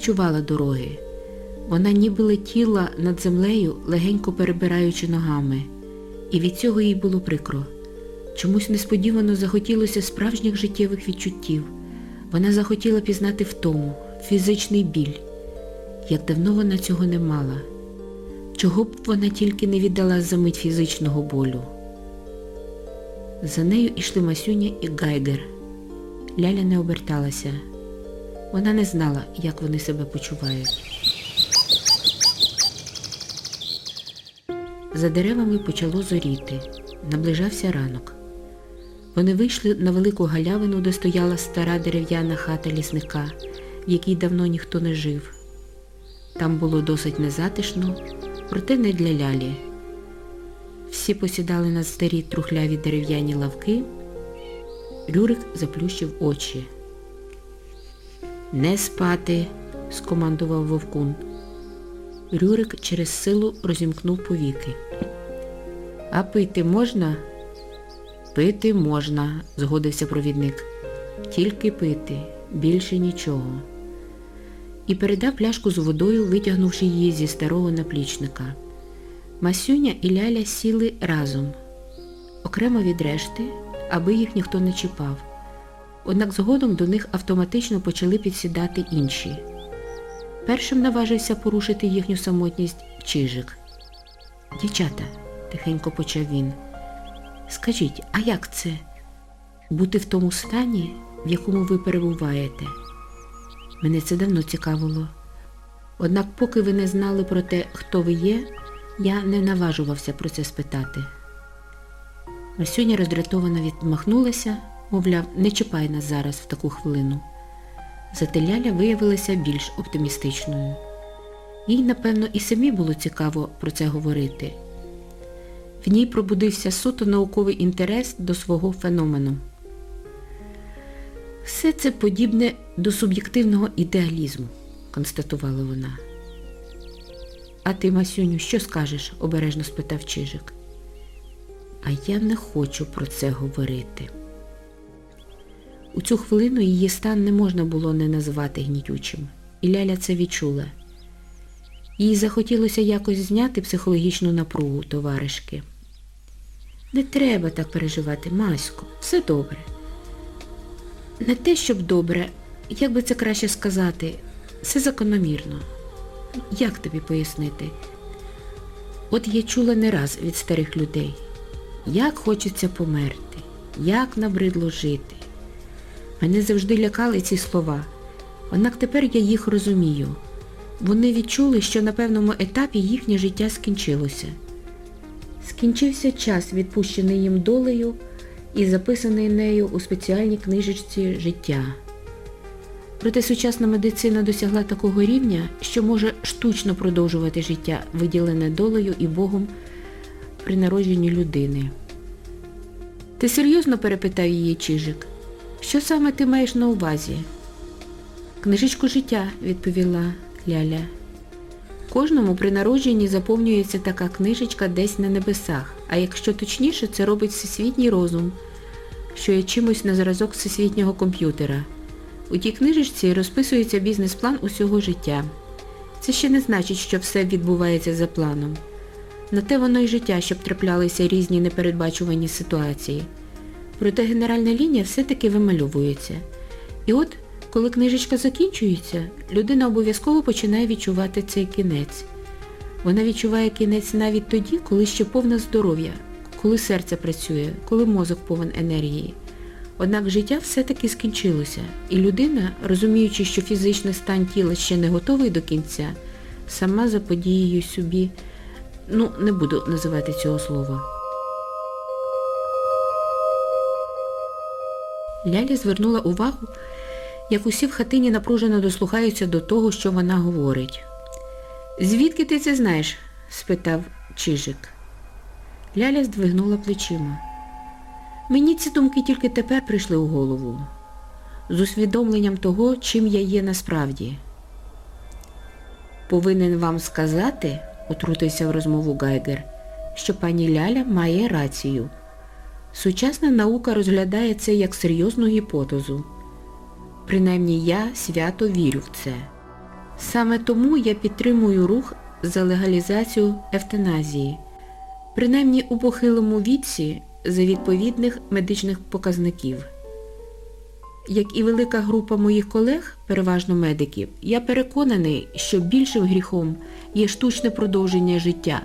відчувала дороги. Вона ніби летіла над землею, легенько перебираючи ногами. І від цього їй було прикро. Чомусь несподівано захотілося справжніх життєвих відчуттів. Вона захотіла пізнати втому, фізичний біль. Як давно вона цього не мала. Чого б вона тільки не віддала за мить фізичного болю. За нею йшли Масюня і Гайгер. Ляля не оберталася. Вона не знала, як вони себе почувають. За деревами почало зоріти. Наближався ранок. Вони вийшли на велику галявину, де стояла стара дерев'яна хата лісника, в якій давно ніхто не жив. Там було досить незатишно, проте не для лялі. Всі посідали на старі трухляві дерев'яні лавки. Рюрик заплющив очі. Не спати, скомандував вовкун. Рюрик через силу розімкнув повіки. А пити можна? Пити можна, згодився провідник. Тільки пити, більше нічого. І передав пляшку з водою, витягнувши її зі старого наплічника. Масюня і Ляля сіли разом, окремо від решти, аби їх ніхто не чіпав. Однак згодом до них автоматично почали підсідати інші. Першим наважився порушити їхню самотність Чижик. Дівчата, тихенько почав він, скажіть, а як це? Бути в тому стані, в якому ви перебуваєте? Мене це давно цікавило. Однак, поки ви не знали про те, хто ви є, я не наважувався про це спитати. Масюня роздратовано відмахнулася, мовляв, не чіпай нас зараз в таку хвилину. Зате Ляля виявилася більш оптимістичною. Їй, напевно, і самі було цікаво про це говорити. В ній пробудився суто науковий інтерес до свого феномену. Все це подібне до суб'єктивного ідеалізму, констатувала вона. А ти, Масюню, що скажеш? обережно спитав Чижик. А я не хочу про це говорити. У цю хвилину її стан не можна було не назвати гнітючим, і Ляля це відчула. Їй захотілося якось зняти психологічну напругу товаришки. Не треба так переживати, Масько, все добре. Не те, щоб добре, як би це краще сказати, все закономірно. Як тобі пояснити? От я чула не раз від старих людей, як хочеться померти, як набридло жити. Мене завжди лякали ці слова, однак тепер я їх розумію. Вони відчули, що на певному етапі їхнє життя скінчилося. Скінчився час, відпущений їм долею і записаний нею у спеціальній книжечці життя. Проте сучасна медицина досягла такого рівня, що може штучно продовжувати життя, виділене долею і Богом при народженні людини. Ти серйозно перепитав її Чижик? Що саме ти маєш на увазі? Книжечку життя, відповіла Ляля. Кожному при народженні заповнюється така книжечка десь на небесах, а якщо точніше, це робить всесвітній розум, що є чимось на зразок всесвітнього комп'ютера. У тій книжечці розписується бізнес-план усього життя. Це ще не значить, що все відбувається за планом. На те воно й життя, щоб траплялися різні непередбачувані ситуації. Проте генеральна лінія все-таки вимальовується. І от, коли книжечка закінчується, людина обов'язково починає відчувати цей кінець. Вона відчуває кінець навіть тоді, коли ще повне здоров'я, коли серце працює, коли мозок повен енергії. Однак життя все-таки скінчилося, і людина, розуміючи, що фізичний стан тіла ще не готовий до кінця, сама заподією собі, ну, не буду називати цього слова. Ляля звернула увагу, як усі в хатині напружено дослухаються до того, що вона говорить. Звідки ти це знаєш? спитав Чижик. Ляля здвигнула плечима. Мені ці думки тільки тепер прийшли у голову, з усвідомленням того, чим я є насправді. Повинен вам сказати, утрутився в розмову Гайгер, що пані Ляля має рацію. Сучасна наука розглядає це як серйозну гіпотезу. Принаймні я свято вірю в це. Саме тому я підтримую рух за легалізацію евтаназії, принаймні у похилому віці за відповідних медичних показників. Як і велика група моїх колег, переважно медиків, я переконаний, що більшим гріхом є штучне продовження життя,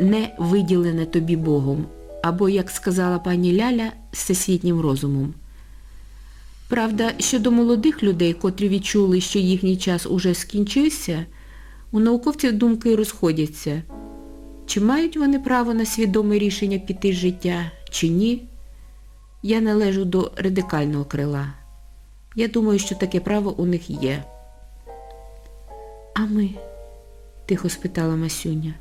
не виділене тобі Богом, або, як сказала пані Ляля, з всесвітнім розумом. Правда, щодо молодих людей, котрі відчули, що їхній час уже скінчився, у науковців думки розходяться. Чи мають вони право на свідоме рішення піти з життя, чи ні? Я належу до радикального крила. Я думаю, що таке право у них є. А ми? тихо спитала Масюня.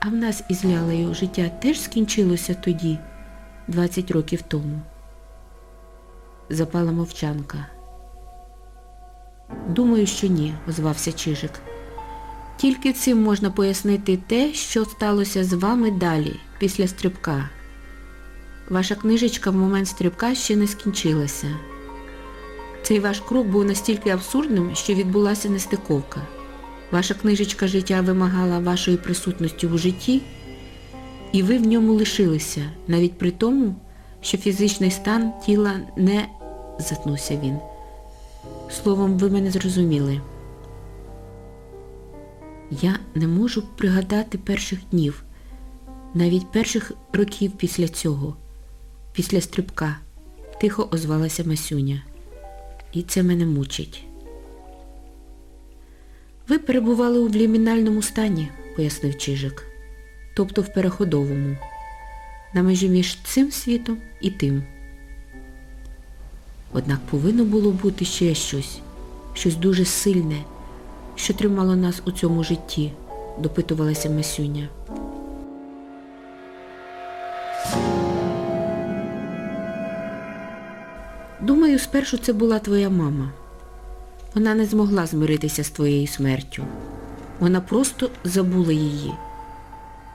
А в нас із Лялею життя теж скінчилося тоді, 20 років тому. Запала мовчанка. Думаю, що ні, озвався Чижик. Тільки цим можна пояснити те, що сталося з вами далі, після стрибка. Ваша книжечка в момент стрибка ще не скінчилася. Цей ваш крок був настільки абсурдним, що відбулася нестиковка. Ваша книжечка життя вимагала вашої присутності у житті, і ви в ньому лишилися, навіть при тому, що фізичний стан тіла не затнувся він. Словом, ви мене зрозуміли. Я не можу пригадати перших днів, навіть перших років після цього, після стрибка, тихо озвалася Масюня. І це мене мучить. Ви перебували у влімінальному стані, пояснив Чижик, тобто в переходовому, на межі між цим світом і тим. Однак повинно було бути ще щось, щось дуже сильне, що тримало нас у цьому житті, допитувалася Масюня. Думаю, спершу це була твоя мама. Вона не змогла змиритися з твоєю смертю. Вона просто забула її.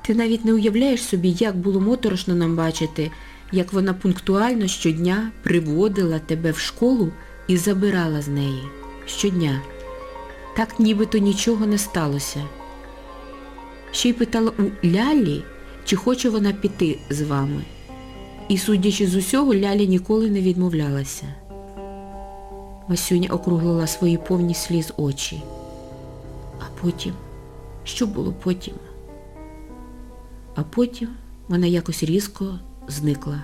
Ти навіть не уявляєш собі, як було моторошно нам бачити, як вона пунктуально щодня приводила тебе в школу і забирала з неї. Щодня. Так нібито нічого не сталося. Ще й питала у Лялі, чи хоче вона піти з вами. І, судячи з усього, Ляля ніколи не відмовлялася. Васюня округлила свої повні сліз очі. А потім, що було потім? А потім вона якось різко зникла.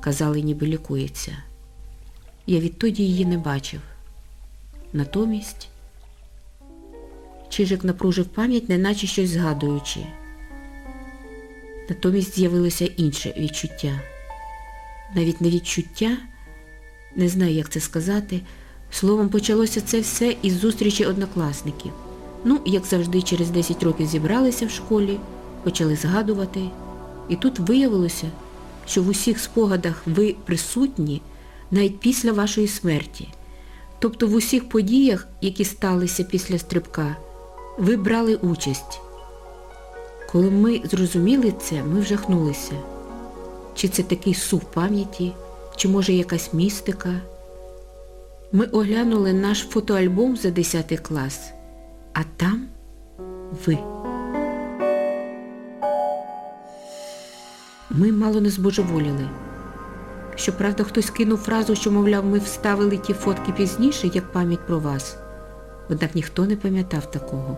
Казали, ніби лікується. Я відтоді її не бачив. Натомість Чижик напружив пам'ять, неначе щось згадуючи. Натомість з'явилося інше відчуття. Навіть не відчуття, не знаю, як це сказати. Словом, почалося це все із зустрічі однокласників. Ну, як завжди, через 10 років зібралися в школі, почали згадувати. І тут виявилося, що в усіх спогадах ви присутні навіть після вашої смерті. Тобто в усіх подіях, які сталися після стрибка, ви брали участь. Коли ми зрозуміли це, ми вжахнулися. Чи це такий сув пам'яті, чи може якась містика. Ми оглянули наш фотоальбом за 10 клас, а там ви. Ми мало не збожеволіли. Щоправда, хтось кинув фразу, що, мовляв, ми вставили ті фотки пізніше, як пам'ять про вас. Однак ніхто не пам'ятав такого.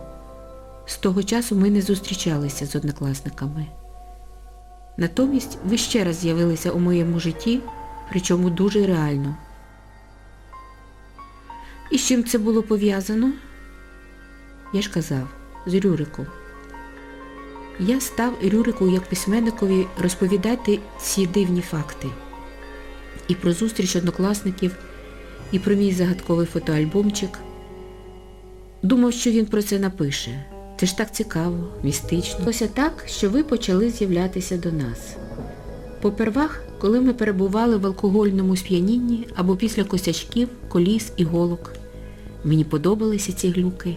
З того часу ми не зустрічалися з однокласниками. Натомість ви ще раз з'явилися у моєму житті, причому дуже реально. І з чим це було пов'язано? Я ж казав, з Рюриком. Я став Рюрику як письменникові розповідати ці дивні факти. І про зустріч однокласників, і про мій загадковий фотоальбомчик. Думав, що він про це напише. Це ж так цікаво, містично. Ось так, що ви почали з'являтися до нас. Попервах, коли ми перебували в алкогольному сп'янінні або після косячків, коліс і голок. Мені подобалися ці глюки.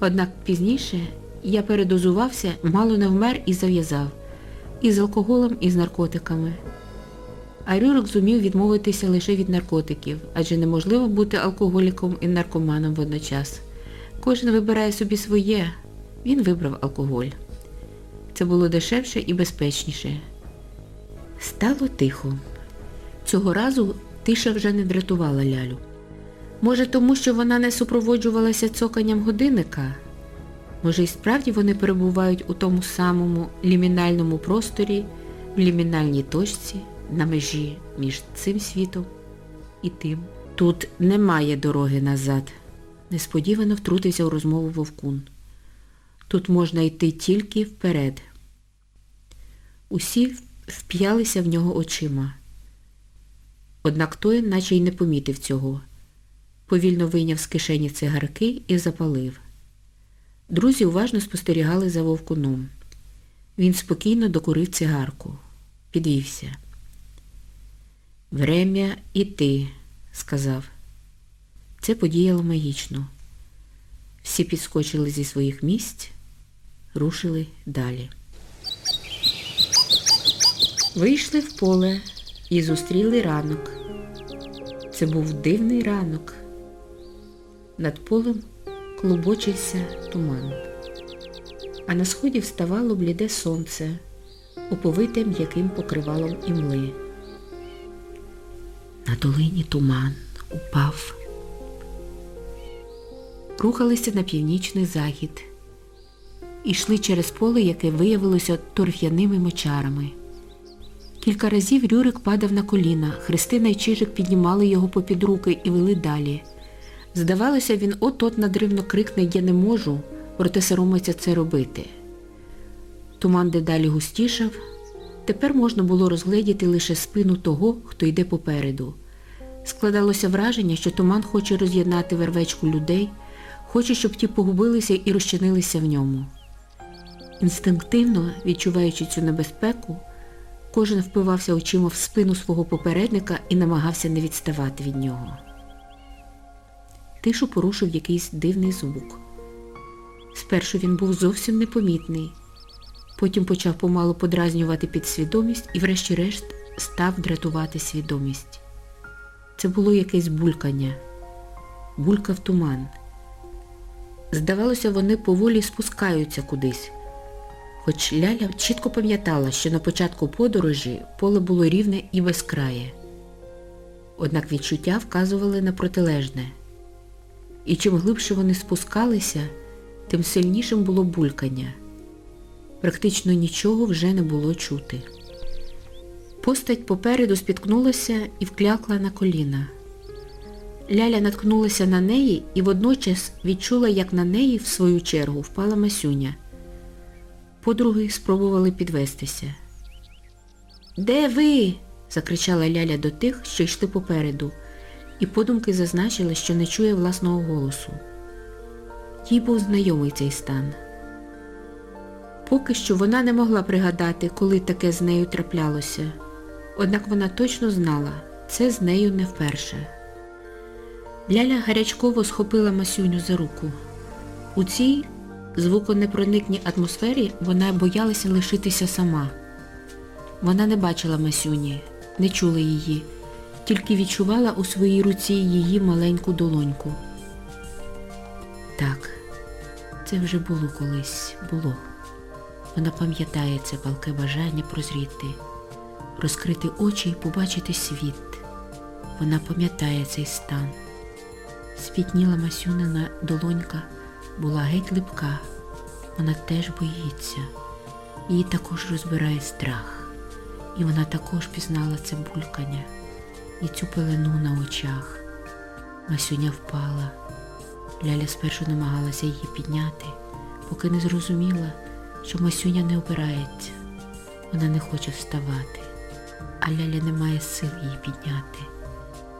Однак пізніше я передозувався, мало не вмер і зав'язав. І з алкоголем, і з наркотиками. А Рюрик зумів відмовитися лише від наркотиків, адже неможливо бути алкоголіком і наркоманом водночас. Кожен вибирає собі своє. Він вибрав алкоголь. Це було дешевше і безпечніше. Стало тихо. Цього разу тиша вже не дратувала лялю. Може, тому що вона не супроводжувалася цоканням годинника? Може, і справді вони перебувають у тому самому лімінальному просторі, в лімінальній точці, на межі між цим світом і тим. Тут немає дороги назад. Несподівано втрутився у розмову Вовкун. Тут можна йти тільки вперед. Усі вп'ялися в нього очима. Однак той наче й не помітив цього. Повільно вийняв з кишені цигарки і запалив. Друзі уважно спостерігали за вовкуном. Він спокійно докурив цигарку. Підвівся. Врем'я іти, сказав. Це подіяло магічно. Всі підскочили зі своїх місць, рушили далі. Вийшли в поле і зустріли ранок. Це був дивний ранок. Над полем клубочився туман, а на сході вставало бліде сонце, оповите м'яким покривалом імли. На долині туман упав. Рухалися на північний захід. Ішли через поле, яке виявилося торф'яними мочарами. Кілька разів Рюрик падав на коліна, Христина й Чижик піднімали його попід руки і вели далі. Здавалося, він от-от надривно крикне Я не можу, проте соромиться це робити. Туман дедалі густішав. Тепер можна було розгледіти лише спину того, хто йде попереду. Складалося враження, що туман хоче роз'єднати вервечку людей, хоче, щоб ті погубилися і розчинилися в ньому. Інстинктивно, відчуваючи цю небезпеку, кожен впивався очима в спину свого попередника і намагався не відставати від нього. Тишу порушив якийсь дивний звук. Спершу він був зовсім непомітний, потім почав помалу подразнювати підсвідомість і врешті-решт став дратувати свідомість. Це було якесь булькання, булькав туман. Здавалося, вони поволі спускаються кудись. Хоч Ляля чітко пам'ятала, що на початку подорожі поле було рівне і безкрає. Однак відчуття вказували на протилежне. І чим глибше вони спускалися, тим сильнішим було булькання. Практично нічого вже не було чути. Постать попереду спіткнулася і вклякла на коліна. Ляля наткнулася на неї і водночас відчула, як на неї, в свою чергу, впала Масюня. Подруги спробували підвестися. Де ви? закричала Ляля до тих, що йшли попереду, і подумки зазначили, що не чує власного голосу. Їй був знайомий цей стан. Поки що вона не могла пригадати, коли таке з нею траплялося. Однак вона точно знала, це з нею не вперше. Ляля гарячково схопила Масюню за руку. У цій звуконепроникній атмосфері вона боялася лишитися сама. Вона не бачила Масюні, не чула її, тільки відчувала у своїй руці її маленьку долоньку. Так, це вже було колись, було. Вона пам'ятає це палке бажання прозріти, розкрити очі і побачити світ. Вона пам'ятає цей стан. Спітніла Масюнина долонька була геть липка. Вона теж боїться. Її також розбирає страх. І вона також пізнала це булькання і цю пелену на очах. Масюня впала. Ляля спершу намагалася її підняти, поки не зрозуміла, що Масюня не опирається. Вона не хоче вставати, а Ляля не має сил її підняти,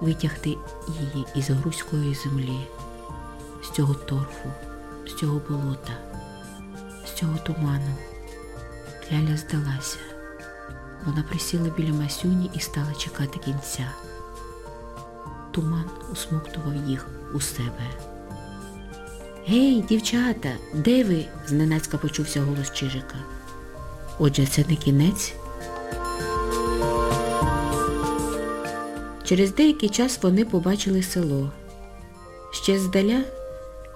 витягти її із грузької землі, з цього торфу, з цього болота, з цього туману. Ляля здалася. Вона присіла біля Масюні і стала чекати кінця. Туман усмоктував їх у себе. Гей, дівчата, де ви? зненацька почувся голос Чижика. Отже, це не кінець. Через деякий час вони побачили село. Ще здаля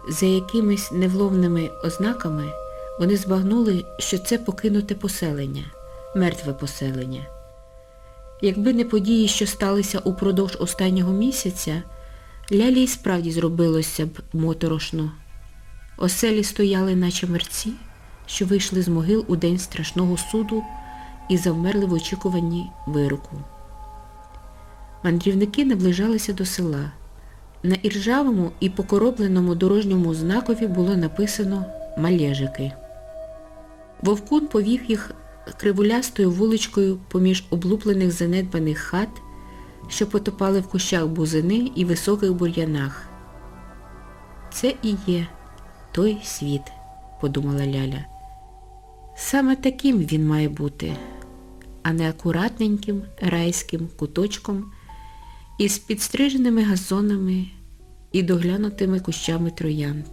За якимись невловними ознаками вони збагнули, що це покинуте поселення, мертве поселення. Якби не події, що сталися упродовж останнього місяця, лялі й справді зробилося б моторошно. Оселі стояли, наче мерці, що вийшли з могил у день страшного суду і завмерли в очікуванні вироку. Мандрівники наближалися до села. На іржавому і покоробленому дорожньому знакові було написано «Малєжики». Вовкун повів їх кривулястою вуличкою поміж облуплених занедбаних хат, що потопали в кущах бузини і високих бур'янах. Це і є той світ, подумала Ляля. Саме таким він має бути, а не акуратненьким райським куточком із підстриженими газонами і доглянутими кущами троянд.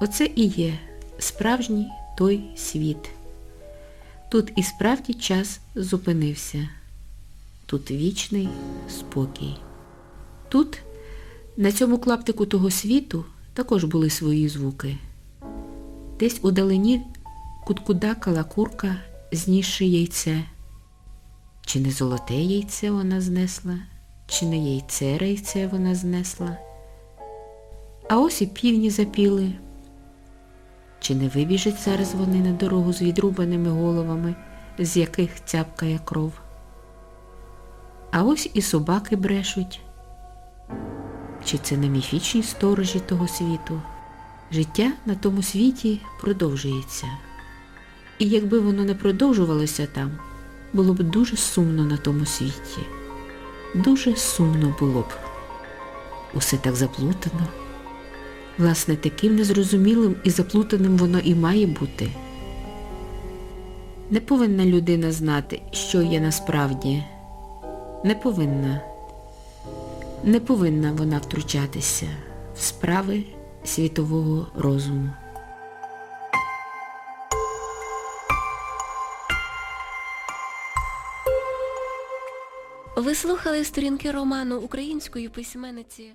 Оце і є справжній той світ. Тут і справді час зупинився. Тут вічний спокій. Тут, на цьому клаптику того світу, також були свої звуки. Десь у далині куткудакала курка, знісши яйце. Чи не золоте яйце вона знесла, чи не яйце рейце вона знесла. А ось і півні запіли. Чи не вибіжать зараз вони на дорогу з відрубаними головами, з яких цяпкає кров? А ось і собаки брешуть. Чи це не міфічні сторожі того світу? Життя на тому світі продовжується. І якби воно не продовжувалося там, було б дуже сумно на тому світі. Дуже сумно було б. Усе так заплутано. Власне, таким незрозумілим і заплутаним воно і має бути. Не повинна людина знати, що є насправді. Не повинна. Не повинна вона втручатися в справи світового розуму. Ви слухали сторінки роману української письменниці